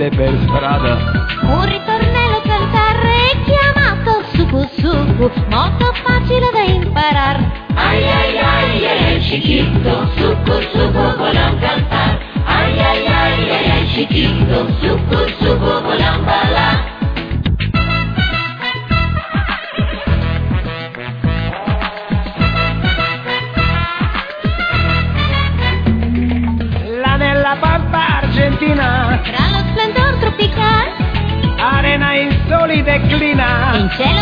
de Channel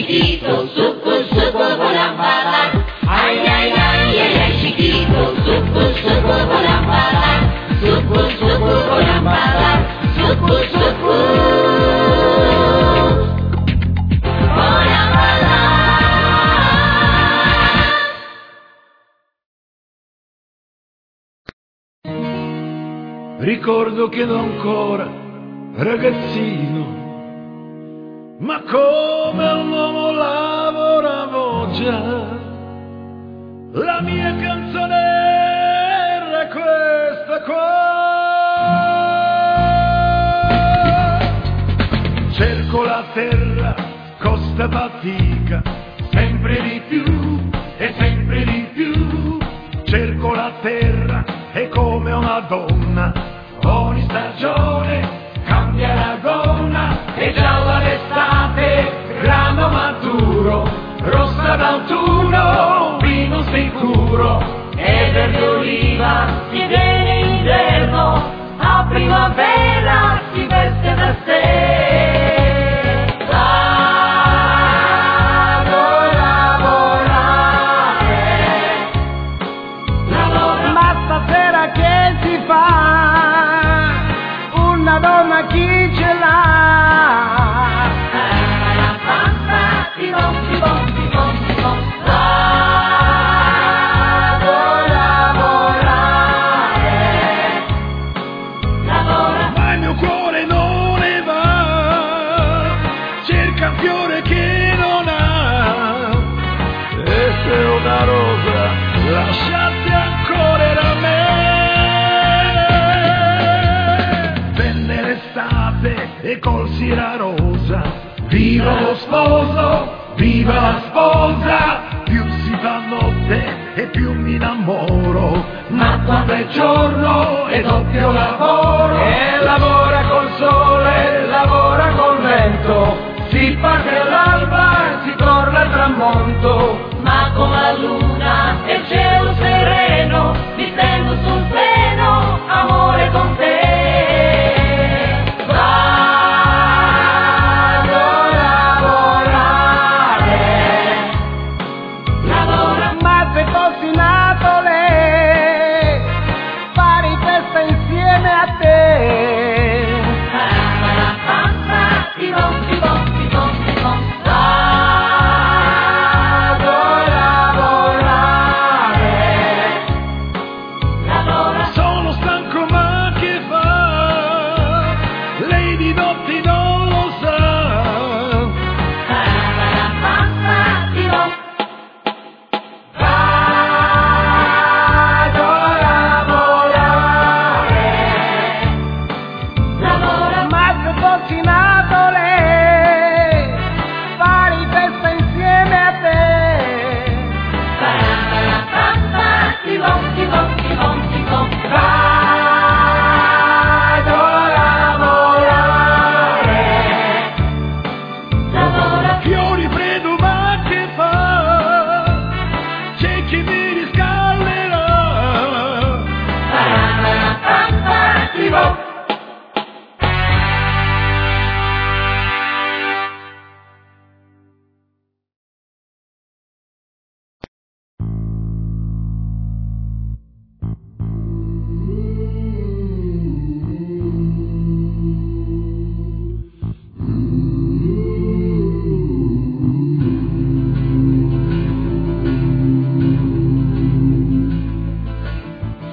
chiquito, suco, suco, volambala. Ay, ay, ay, ay, ay, chiquito, suco, suco, volambala. Suco, suco, volambala. Suco, suco. Ricordo che da ancora, ragazzino, ma come un uomo lavoravo già. La mia canzone era questa qua. Cerco la terra, costa fatica, sempre di più e sempre di più. Cerco la terra e come una donna, ogni stagione cambia la gonna e già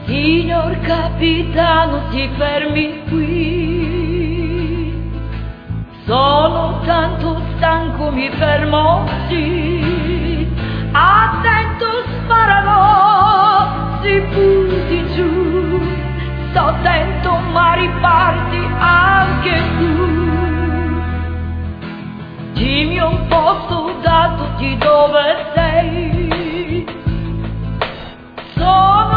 Signor capitano, ti fermi qui. Sono tanto stanco, mi fermo sì. Attento, sparano, si butti giù. Sto attento, ma riparti anche tu. Dimmi un posto dato di dove sei. Sono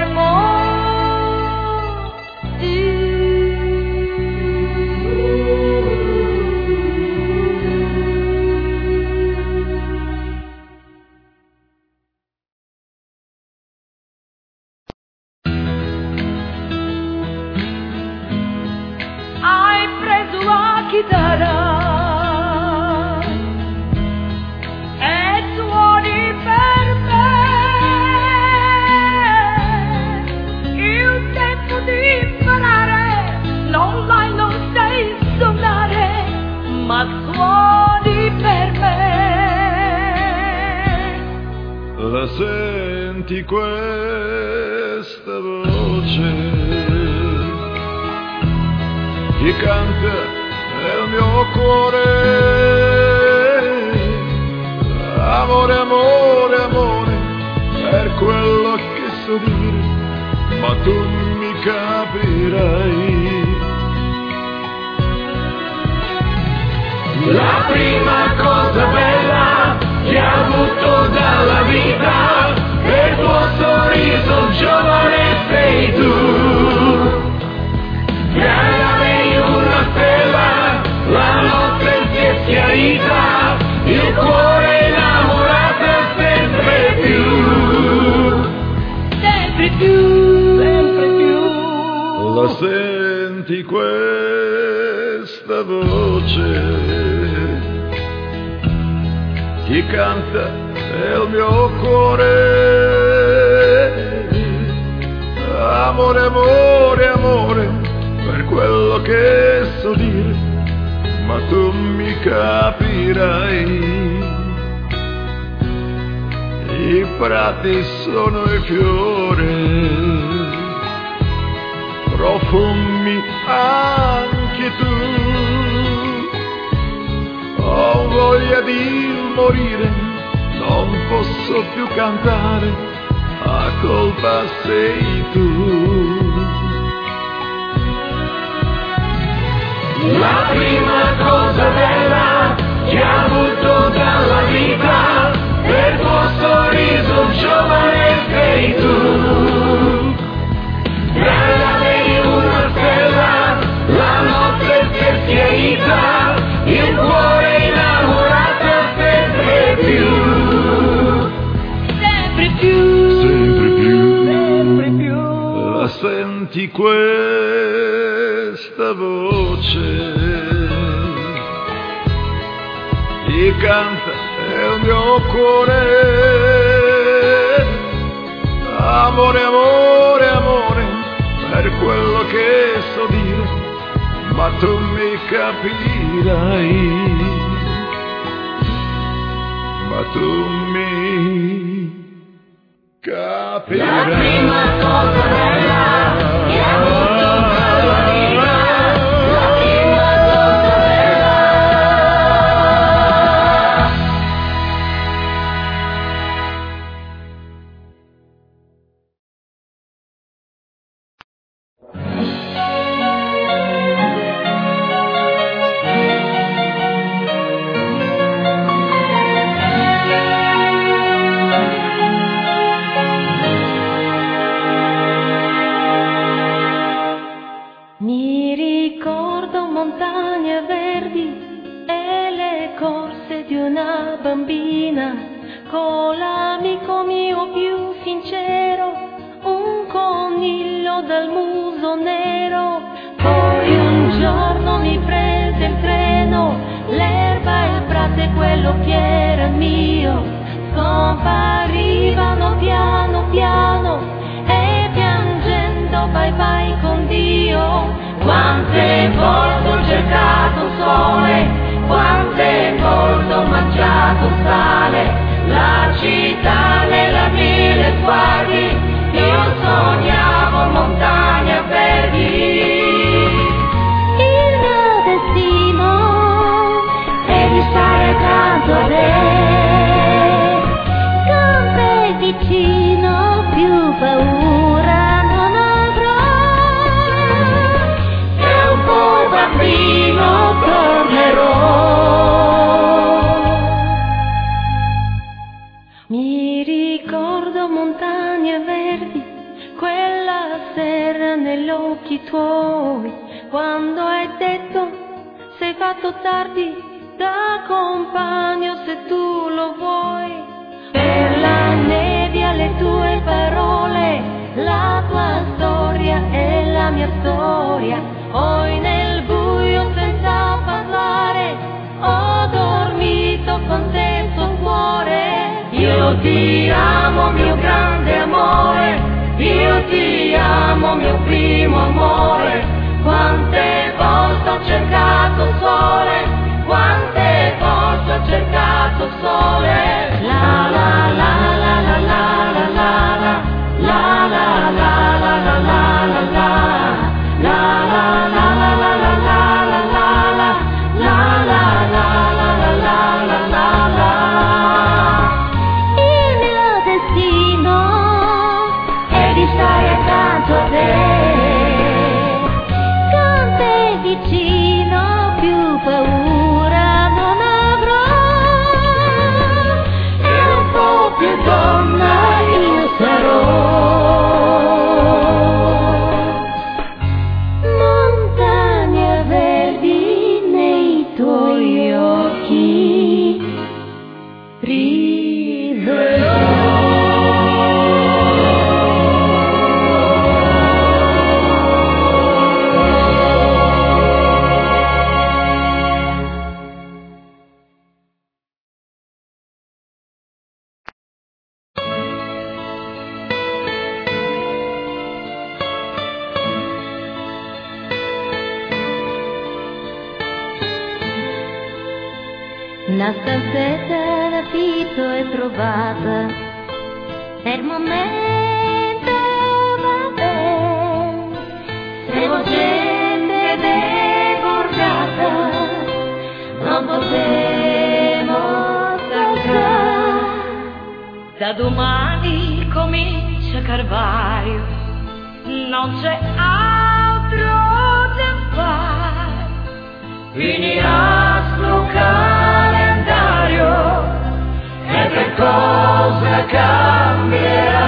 hermoso. Voce che canta nel mio cuore. Amore, amore, amore, per quello che so dire, ma tu mi capirai. I prati sono i fiori profumi anche tu. Morire, non posso più cantare, a colpa sei tu. La prima cosa bella che ho avuto dalla vita è il tuo sorriso giovane sei tu. Regalami una stella, la notte è schiarita, il cuore senti questa voce che canta nel mio cuore. Amore, amore, amore, per quello che so dire, ma tu mi capirai. Ma tu mi capirai. Che era mio scomparivano piano piano e piangendo bye bye con Dio. Quante volte ho cercato sole, quante volte ho mangiato sale, la città nella mille sguardi, fatto tardi da compagno se tu lo vuoi. Per la nebbia le tue parole, la tua storia è la mia storia. Poi nel buio senza parlare ho dormito con te il tuo cuore. Io ti amo mio grande amore, io ti amo mio primo amore cercato sole, quante volte ho cercato sole. La la la. non c'è altro da fare. Finirà sul calendario e le cose cambieranno.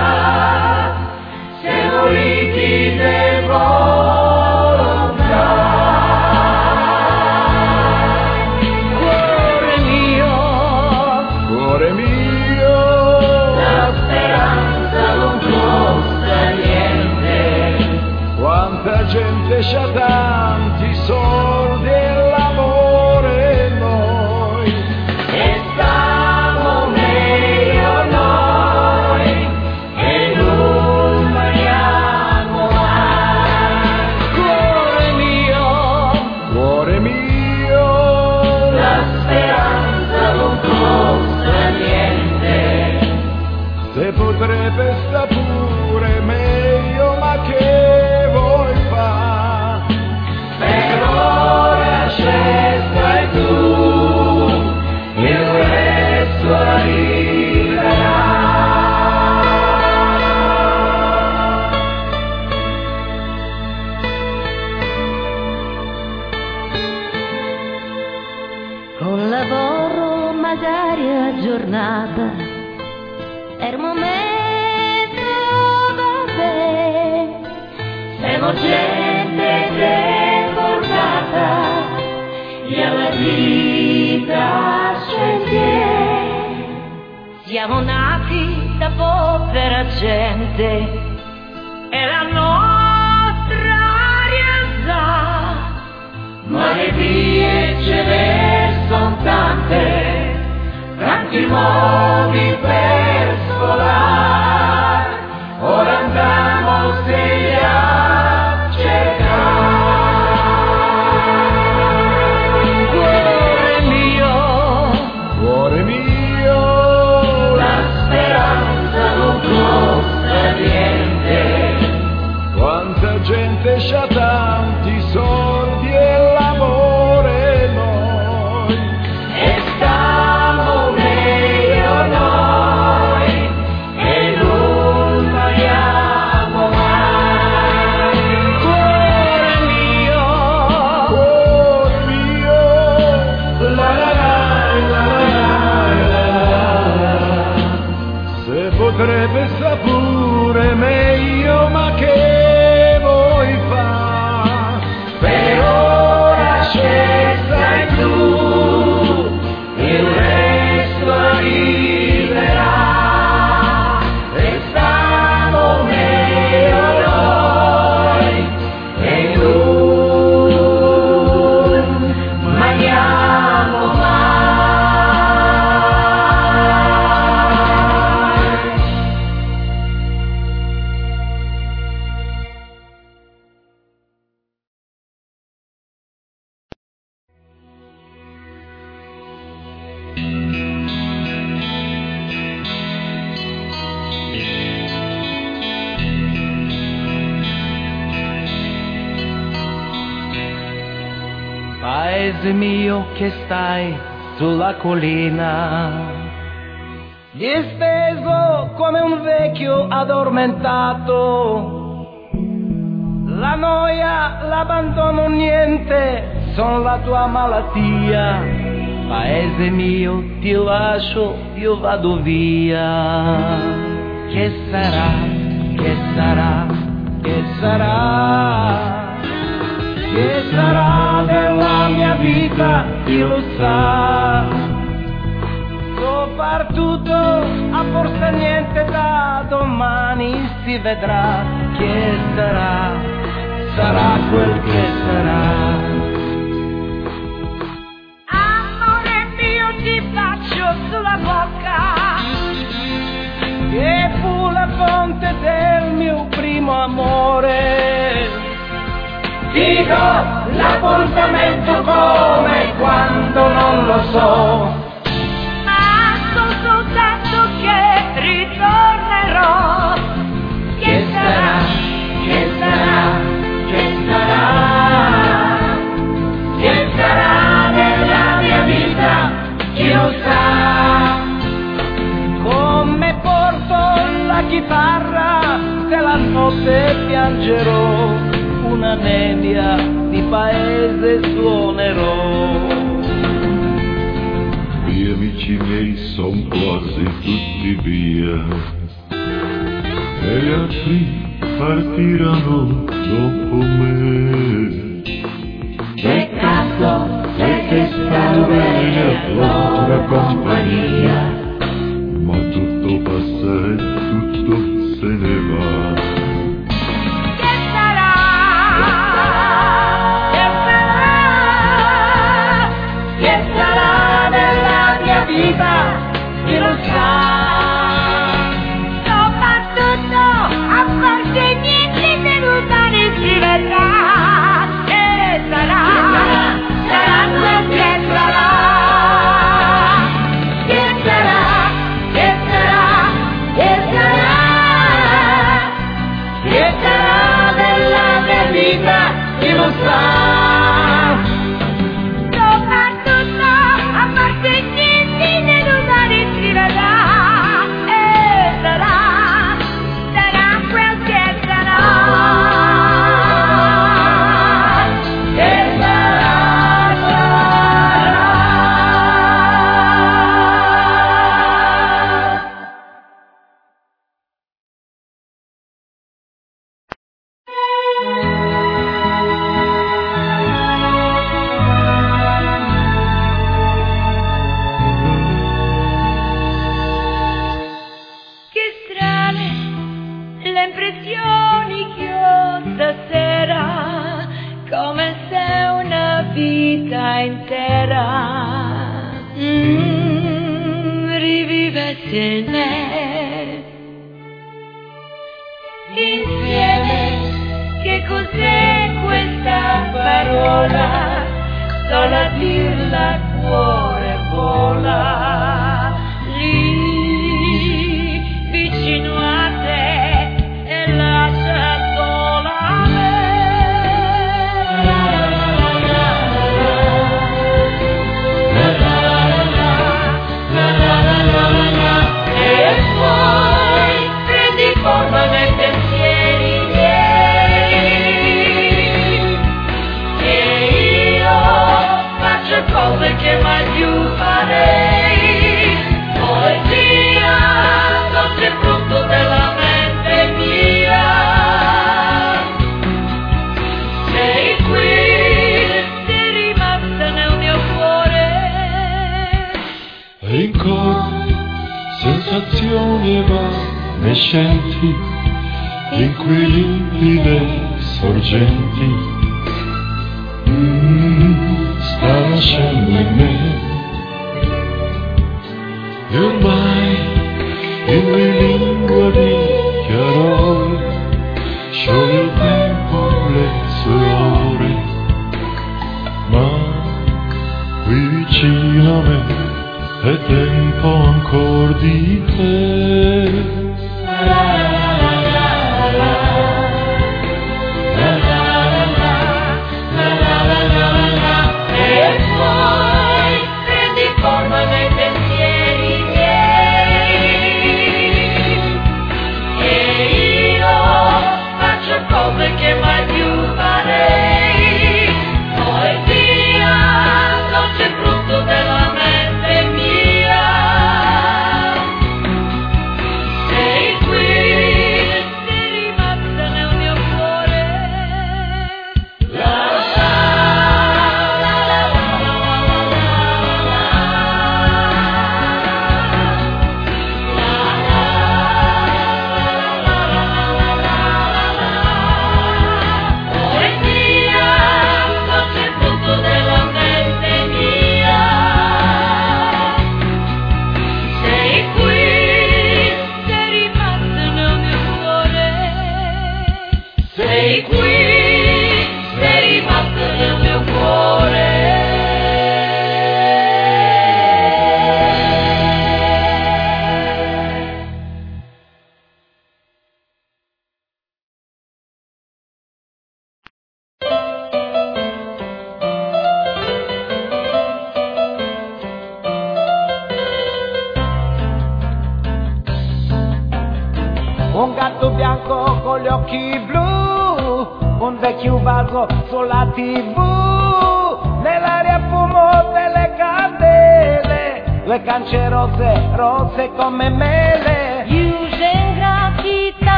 Che stai sulla collina, disteso come un vecchio addormentato. La noia, l'abbandono, niente, son la tua malattia. Paese mio, ti lascio, io vado via. Che sarà, che sarà, che sarà? Che sarà della mia vita, lo sa? Soprattutto a forse niente da domani si vedrà che sarà, sarà quel che sarà. Sulla bocca Che fu la fonte del mio primo amore. Dico l'appuntamento come quando non lo so. Ma so soltanto che ritornerò. Che sarà, che sarà, che sarà, che sarà nella mia vita, chi lo sa. Come porto la chitarra, se la notte piangerò, una nebbia paese suonerò. Gli amici miei son quasi tutti via e gli altri partiranno dopo me. Peccato perché sta bene la tua compagnia.